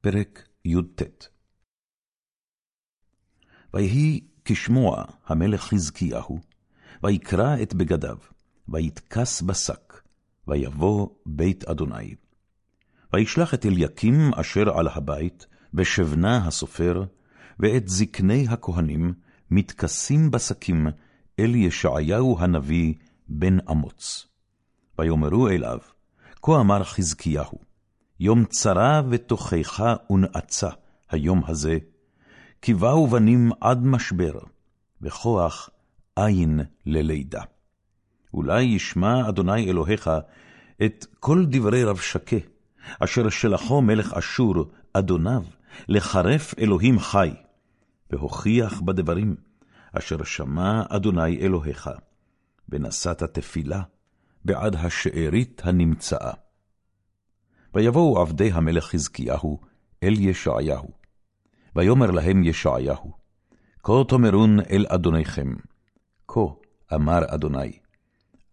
פרק י"ט ויהי כשמוע המלך חזקיהו, ויקרע את בגדיו, ויתכס בשק, ויבוא בית אדוני. וישלח את אליקים אשר על הבית, ושבנה הסופר, ואת זקני הכהנים, מתכסים בשקים אל ישעיהו הנביא בן אמוץ. ויאמרו אליו, כה אמר חזקיהו, יום צרה ותוכחה ונאצה היום הזה, כי באו בנים עד משבר, וכוח אין ללידה. אולי ישמע אדוני אלוהיך את כל דברי רב שקה, אשר שלחו מלך אשור, אדוניו, לחרף אלוהים חי, והוכיח בדברים, אשר שמע אדוני אלוהיך, ונשאת תפילה בעד השארית הנמצאה. ויבואו עבדי המלך חזקיהו אל ישעיהו. ויאמר להם ישעיהו, כה תאמרון אל אדוניכם, כה אמר אדוני,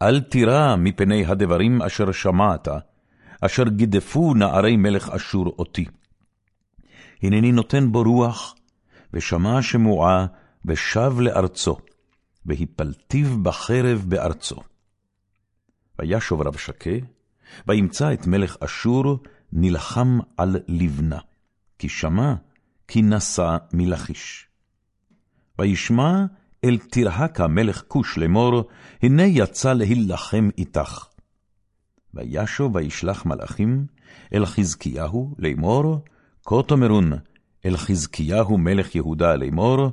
אל תירא מפני הדברים אשר שמעת, אשר גידפו נערי מלך אשור אותי. הנני נותן בו רוח, ושמע שמועה, ושב לארצו, והפלתיו בחרב בארצו. וישוב רב שקה, וימצא את מלך אשור נלחם על לבנה, כי שמע כי נסע מלכיש. וישמע אל תרהקה מלך כוש לאמור, הנה יצא להילחם איתך. וישוב וישלח מלאכים אל חזקיהו לאמור, כה תאמרון אל חזקיהו מלך יהודה לאמור,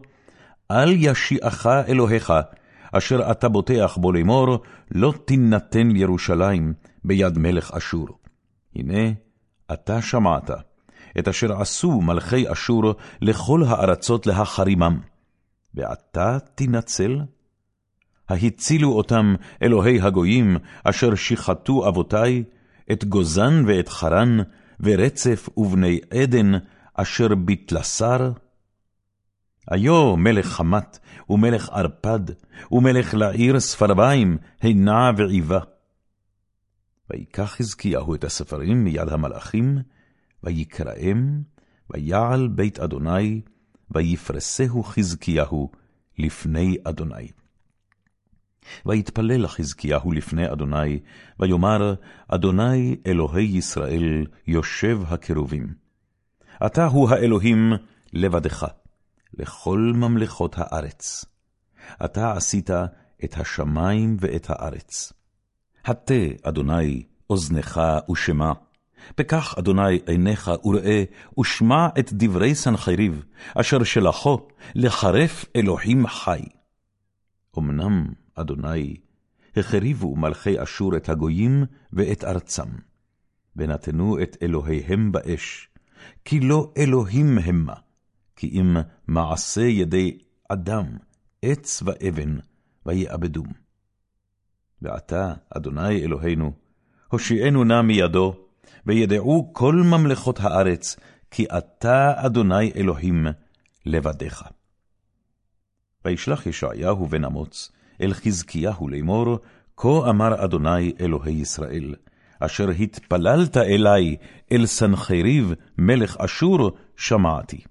אל ישיעך אלוהיך, אשר אתה בוטח בו לאמור, לא תינתן ירושלים ביד מלך אשור. הנה, אתה שמעת, את אשר עשו מלכי אשור לכל הארצות להחרימם, ועתה תנצל? ההצילו אותם אלוהי הגויים, אשר שיחתו אבותי, את גוזן ואת חרן, ורצף ובני עדן, אשר בתלסר? היו מלך חמת, ומלך ערפד, ומלך לעיר ספרביים, הנה ועיבה. ויקח חזקיהו את הספרים מיד המלאכים, ויקראם, ויעל בית אדוני, ויפרסהו חזקיהו לפני אדוני. ויתפלל חזקיהו לפני אדוני, ויאמר, אדוני אלוהי ישראל, יושב הקרובים. אתה הוא האלוהים לבדך, לכל ממלכות הארץ. אתה עשית את השמים ואת הארץ. הטה, אדוני, אוזנך ושמע. פקח אדוני עיניך וראה, ושמע את דברי סנחריב, אשר שלחו לחרף אלוהים חי. אמנם, אדוני, החריבו מלכי אשור את הגויים ואת ארצם, ונתנו את אלוהיהם באש, כי לא אלוהים המה, כי אם מעשה ידי אדם, עץ ואבן, ויאבדום. ועתה, אדוני אלוהינו, הושיענו נא מידו, וידעו כל ממלכות הארץ, כי אתה, אדוני אלוהים, לבדיך. וישלח ישעיהו בן אמוץ אל חזקיהו לאמור, כה אמר אדוני אלוהי ישראל, אשר התפללת אלי אל סנחריב מלך אשור, שמעתי.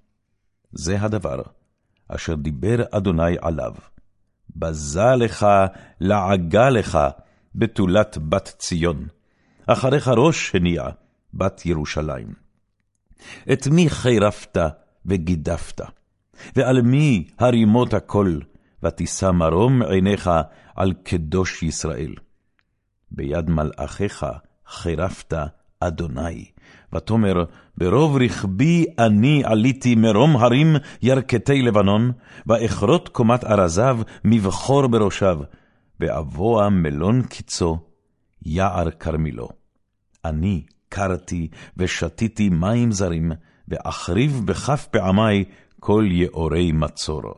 זה הדבר אשר דיבר אדוני עליו. בזה לך, לעגה לך, בתולת בת ציון. אחריך ראש הניע, בת ירושלים. את מי חירפת וגידפת? ועל מי הרימות הקול, ותישא מרום עיניך על קדוש ישראל? ביד מלאכיך חירפת אדוני, ותאמר, ברוב רכבי אני עליתי מרום הרים ירכתי לבנון, ואכרות קומת ארזיו מבחור בראשיו, ואבוע מלון קיצו, יער כרמילו. אני קרתי ושתיתי מים זרים, ואחריב בכף פעמי כל יאורי מצורו.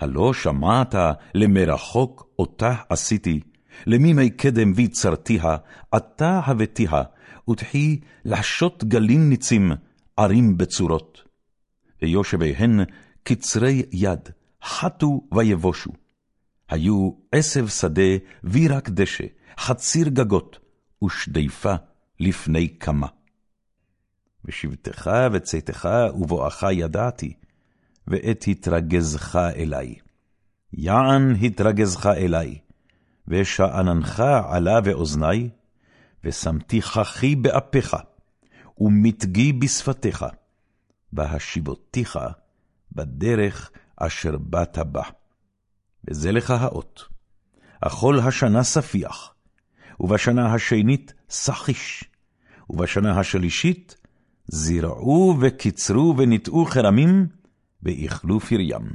הלא שמעת למרחוק אותה עשיתי, למימי קדם ויצרתיה, עתה הבאתיה, ותחי לחשות גלים ניצים, ערים בצורות. ויושביהן קצרי יד, חטו ויבושו. היו עשב שדה וירק דשא, חציר גגות, ושדיפה לפני כמה. ושבתך וצאתך ובואך ידעתי, ואת התרגזך אלי. יען התרגזך אלי, ושאננך עלה באוזני, ושמתי כחי באפיך, ומתגי בשפתיך, והשיבותיך בדרך אשר באת בה. וזה לך האות, אכול השנה ספיח, ובשנה השנית סחיש, ובשנה השלישית זרעו וקיצרו וניטעו חרמים, ואיכלו פריים.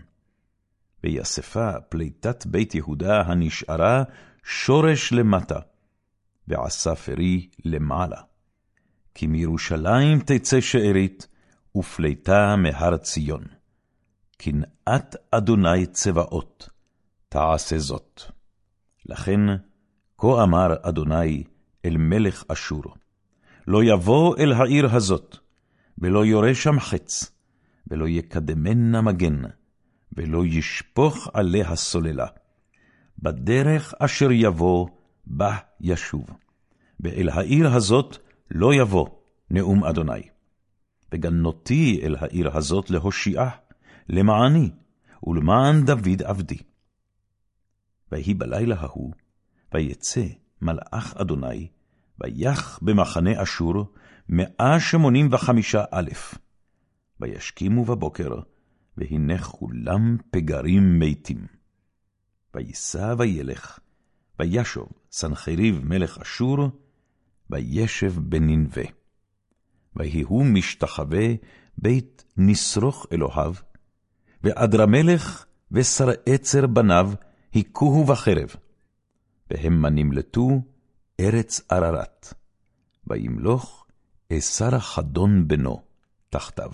ויספה פליטת בית יהודה הנשארה שורש למטה, ועשה פרי למעלה. כי מירושלים תצא שארית, ופליטה מהר ציון. קנאת אדוני צבאות, תעשה זאת. לכן, כה אמר אדוני אל מלך אשור, לא יבוא אל העיר הזאת, ולא יורה שם חץ, ולא יקדמנה מגן, ולא ישפוך עליה סוללה. בדרך אשר יבוא, בה ישוב. ואל העיר הזאת לא יבוא נאום אדוני. וגנותי אל העיר הזאת להושיעה, למעני, ולמען דוד עבדי. ויהי בלילה ההוא, ויצא מלאך אדוני, ויח במחנה אשור מאה שמונים וחמישה אלף. וישכימו בבוקר, והנה כולם פגרים מתים. ויסע וילך, וישוב סנחריב מלך אשור, וישב בננבה. ויהי הוא משתחווה בית נשרוך אלוהיו, ואדרמלך ושר עצר בניו היכוהו בחרב, והמה נמלטו ארץ עררת, וימלוך אסר חדון בנו תחתיו.